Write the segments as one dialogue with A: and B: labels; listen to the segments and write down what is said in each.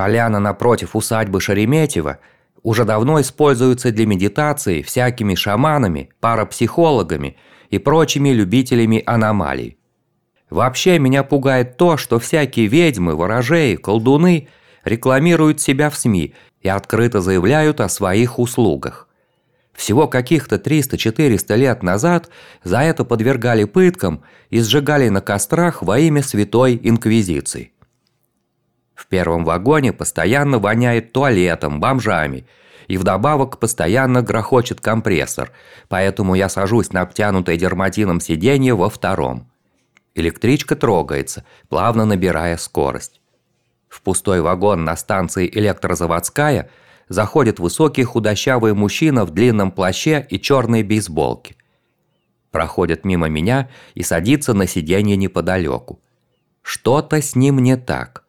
A: Поляна напротив усадьбы Шереметьево уже давно используется для медитации всякими шаманами, парапсихологами и прочими любителями аномалий. Вообще меня пугает то, что всякие ведьмы, ворожеи, колдуны рекламируют себя в СМИ и открыто заявляют о своих услугах. Всего каких-то 300-400 лет назад за это подвергали пыткам и сжигали на кострах во имя Святой Инквизиции. В первом вагоне постоянно воняет туалетом, бомжами, и вдобавок постоянно грохочет компрессор, поэтому я сажусь на обтянутое дерматином сиденье во втором. Электричка трогается, плавно набирая скорость. В пустой вагон на станции Электрозаводская заходит высокий худощавый мужчина в длинном плаще и черной бейсболке. Проходит мимо меня и садится на сиденье неподалеку. Что-то с ним не так.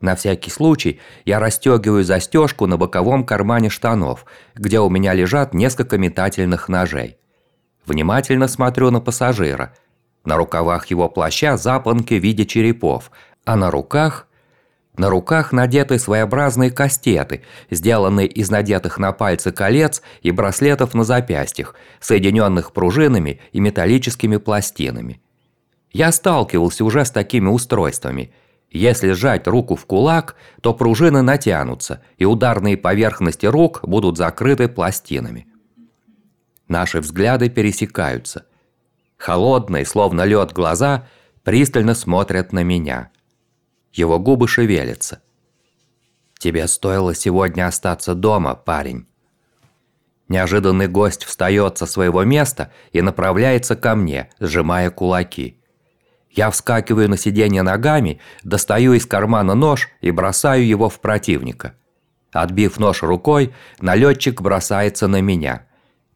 A: На всякий случай я расстегиваю застежку на боковом кармане штанов, где у меня лежат несколько метательных ножей. Внимательно смотрю на пассажира. На рукавах его плаща запонки в виде черепов, а на руках... На руках надеты своеобразные кастеты, сделанные из надетых на пальцы колец и браслетов на запястьях, соединенных пружинами и металлическими пластинами. Я сталкивался уже с такими устройствами – если сжать руку в кулак, то пружины натянутся, и ударные поверхности рук будут закрыты пластинами. Наши взгляды пересекаются. Холодные, словно лед глаза, пристально смотрят на меня. Его губы шевелятся. «Тебе стоило сегодня остаться дома, парень». Неожиданный гость встает со своего места и направляется ко мне, сжимая кулаки. Я вскакиваю на сиденье ногами, достаю из кармана нож и бросаю его в противника. Отбив нож рукой, налетчик бросается на меня.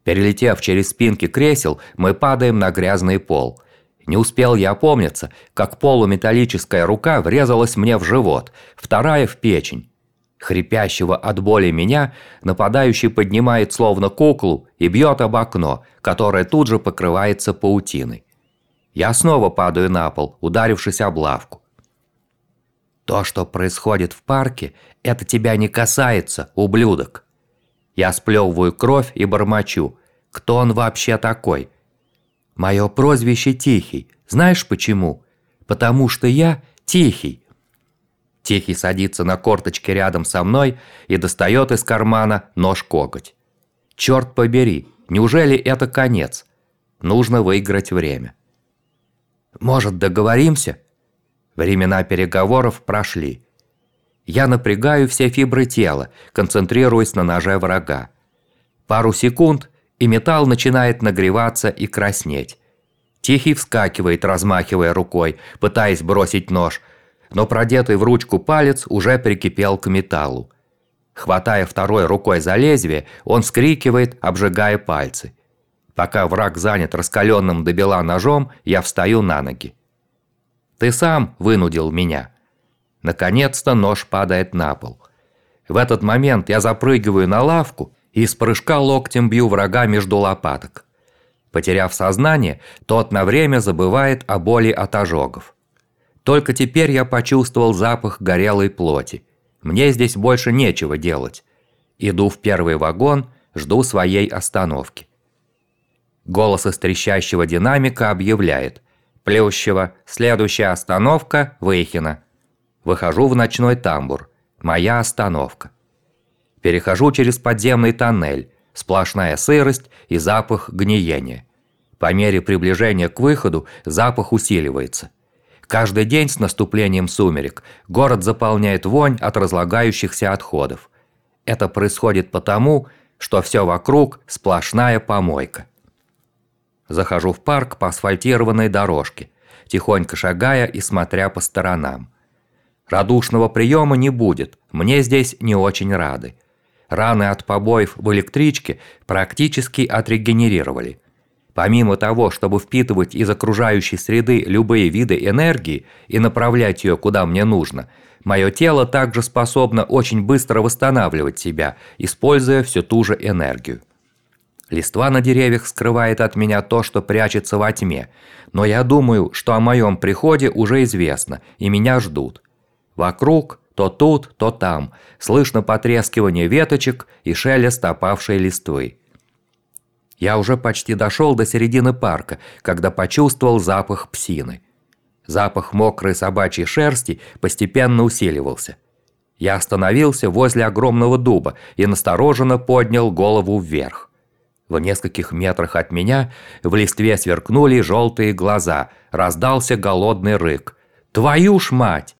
A: Перелетев через спинки кресел, мы падаем на грязный пол. Не успел я опомниться, как полуметаллическая рука врезалась мне в живот, вторая в печень. Хрипящего от боли меня нападающий поднимает словно куклу и бьет об окно, которое тут же покрывается паутиной. Я снова падаю на пол, ударившись об лавку. То, что происходит в парке, это тебя не касается, ублюдок. Я сплевываю кровь и бормочу. Кто он вообще такой? Мое прозвище Тихий. Знаешь почему? Потому что я Тихий. Тихий садится на корточки рядом со мной и достает из кармана нож-коготь. Черт побери, неужели это конец? Нужно выиграть время. Может, договоримся? Времена переговоров прошли. Я напрягаю все фибры тела, концентрируясь на ноже врага. Пару секунд, и металл начинает нагреваться и краснеть. Тихий вскакивает, размахивая рукой, пытаясь бросить нож, но продетый в ручку палец уже прикипел к металлу. Хватая второй рукой за лезвие, он вскрикивает, обжигая пальцы. Пока враг занят раскаленным до бела ножом, я встаю на ноги. Ты сам вынудил меня. Наконец-то нож падает на пол. В этот момент я запрыгиваю на лавку и с прыжка локтем бью врага между лопаток. Потеряв сознание, тот на время забывает о боли от ожогов. Только теперь я почувствовал запах горелой плоти. Мне здесь больше нечего делать. Иду в первый вагон, жду своей остановки. Голос из трещащего динамика объявляет. Плющево, следующая остановка – Выхина. Выхожу в ночной тамбур. Моя остановка. Перехожу через подземный тоннель. Сплошная сырость и запах гниения. По мере приближения к выходу запах усиливается. Каждый день с наступлением сумерек город заполняет вонь от разлагающихся отходов. Это происходит потому, что все вокруг сплошная помойка. Захожу в парк по асфальтированной дорожке, тихонько шагая и смотря по сторонам. Радушного приема не будет, мне здесь не очень рады. Раны от побоев в электричке практически отрегенерировали. Помимо того, чтобы впитывать из окружающей среды любые виды энергии и направлять ее куда мне нужно, мое тело также способно очень быстро восстанавливать себя, используя всю ту же энергию. Листва на деревьях скрывает от меня то, что прячется во тьме, но я думаю, что о моем приходе уже известно, и меня ждут. Вокруг То тут, то там. Слышно потрескивание веточек и шелест опавшей листвы. Я уже почти дошел до середины парка, когда почувствовал запах псины. Запах мокрой собачьей шерсти постепенно усиливался. Я остановился возле огромного дуба и настороженно поднял голову вверх. В нескольких метрах от меня в листве сверкнули желтые глаза, раздался голодный рык. «Твою ж мать!»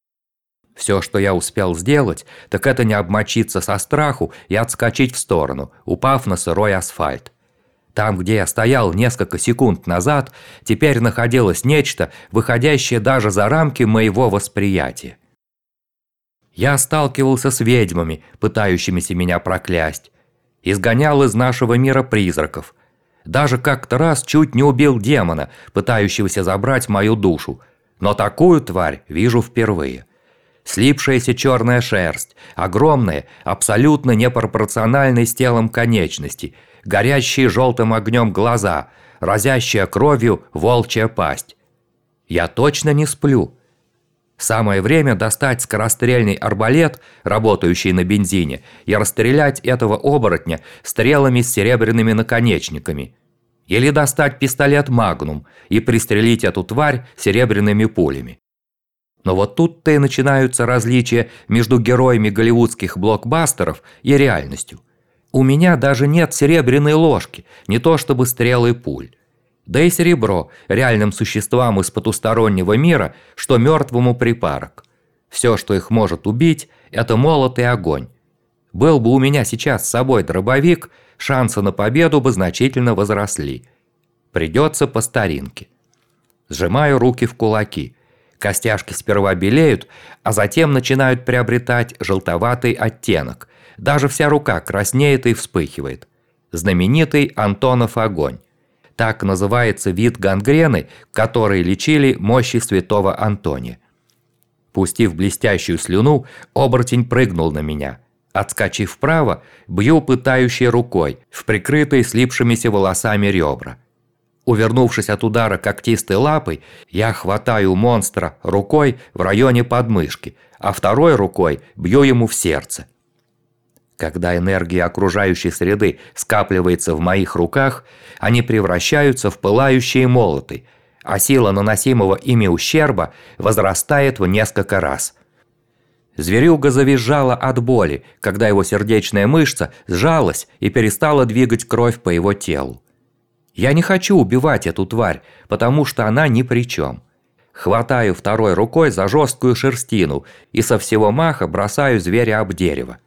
A: Все, что я успел сделать, так это не обмочиться со страху и отскочить в сторону, упав на сырой асфальт. Там, где я стоял несколько секунд назад, теперь находилось нечто, выходящее даже за рамки моего восприятия. Я сталкивался с ведьмами, пытающимися меня проклясть. Изгонял из нашего мира призраков. Даже как-то раз чуть не убил демона, пытающегося забрать мою душу. Но такую тварь вижу впервые. Слипшаяся черная шерсть, огромные, абсолютно непропорциональные с телом конечности – горящие желтым огнем глаза, разящая кровью волчья пасть. Я точно не сплю. Самое время достать скорострельный арбалет, работающий на бензине, и расстрелять этого оборотня стрелами с серебряными наконечниками. Или достать пистолет «Магнум» и пристрелить эту тварь серебряными пулями. Но вот тут-то и начинаются различия между героями голливудских блокбастеров и реальностью. У меня даже нет серебряной ложки, не то чтобы стрелы пуль. Да и серебро реальным существам из потустороннего мира, что мертвому припарок. Все, что их может убить, это молот и огонь. Был бы у меня сейчас с собой дробовик, шансы на победу бы значительно возросли. Придется по старинке. Сжимаю руки в кулаки. Костяшки сперва белеют, а затем начинают приобретать желтоватый оттенок – даже вся рука краснеет и вспыхивает. Знаменитый Антонов огонь. Так называется вид гангрены, который лечили мощи святого Антония. Пустив блестящую слюну, оборотень прыгнул на меня. Отскочив вправо, бью пытающей рукой, в прикрытые слипшимися волосами ребра. Увернувшись от удара когтистой лапой, я хватаю монстра рукой в районе подмышки, а второй рукой бью ему в сердце. Когда энергия окружающей среды скапливается в моих руках, они превращаются в пылающие молоты, а сила наносимого ими ущерба возрастает в несколько раз. Зверюга завизжала от боли, когда его сердечная мышца сжалась и перестала двигать кровь по его телу. Я не хочу убивать эту тварь, потому что она ни при чем. Хватаю второй рукой за жесткую шерстину и со всего маха бросаю зверя об дерево.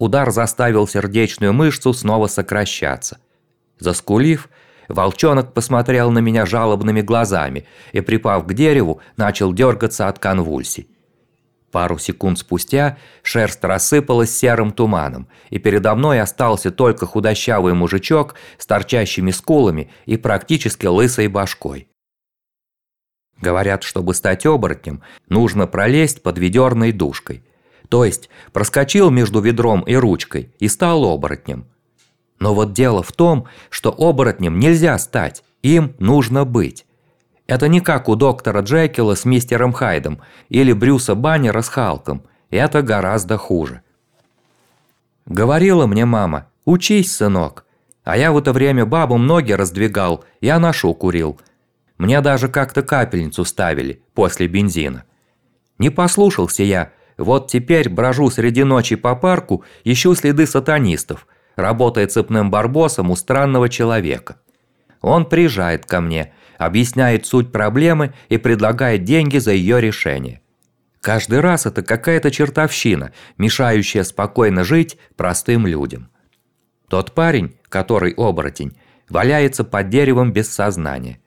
A: Удар заставил сердечную мышцу снова сокращаться. Заскулив, волчонок посмотрел на меня жалобными глазами и, припав к дереву, начал дергаться от конвульсий. Пару секунд спустя шерсть рассыпалась серым туманом, и передо мной остался только худощавый мужичок с торчащими скулами и практически лысой башкой. Говорят, чтобы стать оборотнем, нужно пролезть под ведерной душкой. То есть проскочил между ведром и ручкой и стал оборотнем. Но вот дело в том, что оборотнем нельзя стать, им нужно быть. Это не как у доктора Джекила с мистером Хайдом или Брюса Баннера с Халком. Это гораздо хуже. Говорила мне мама, учись, сынок. А я в это время бабам ноги раздвигал и анашу курил. Мне даже как-то капельницу ставили после бензина. Не послушался я, вот теперь брожу среди ночи по парку, ищу следы сатанистов, работая цепным барбосом у странного человека. Он приезжает ко мне, объясняет суть проблемы и предлагает деньги за ее решение. Каждый раз это какая-то чертовщина, мешающая спокойно жить простым людям. Тот парень, который оборотень, валяется под деревом без сознания.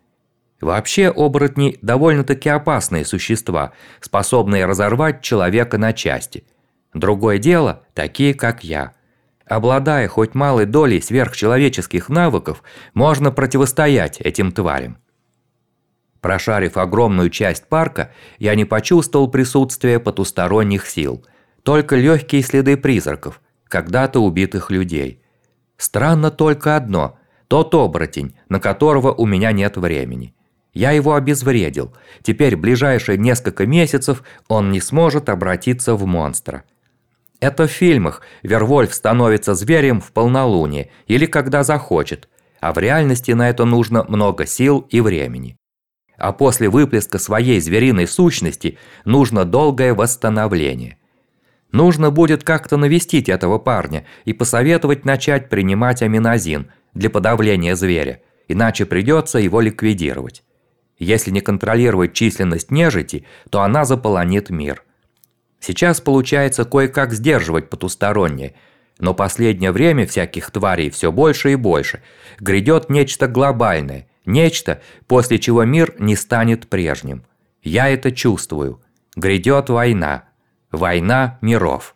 A: Вообще оборотни довольно-таки опасные существа, способные разорвать человека на части. Другое дело, такие как я. Обладая хоть малой долей сверхчеловеческих навыков, можно противостоять этим тварям. Прошарив огромную часть парка, я не почувствовал присутствия потусторонних сил, только легкие следы призраков, когда-то убитых людей. Странно только одно – тот оборотень, на которого у меня нет времени – Я его обезвредил. Теперь ближайшие несколько месяцев он не сможет обратиться в монстра. Это в фильмах Вервольф становится зверем в полнолуние или когда захочет, а в реальности на это нужно много сил и времени. А после выплеска своей звериной сущности нужно долгое восстановление. Нужно будет как-то навестить этого парня и посоветовать начать принимать аминозин для подавления зверя, иначе придется его ликвидировать. Если не контролировать численность нежити, то она заполонит мир. Сейчас получается кое-как сдерживать потустороннее, но последнее время всяких тварей все больше и больше. Грядет нечто глобальное, нечто, после чего мир не станет прежним. Я это чувствую. Грядет война. Война миров.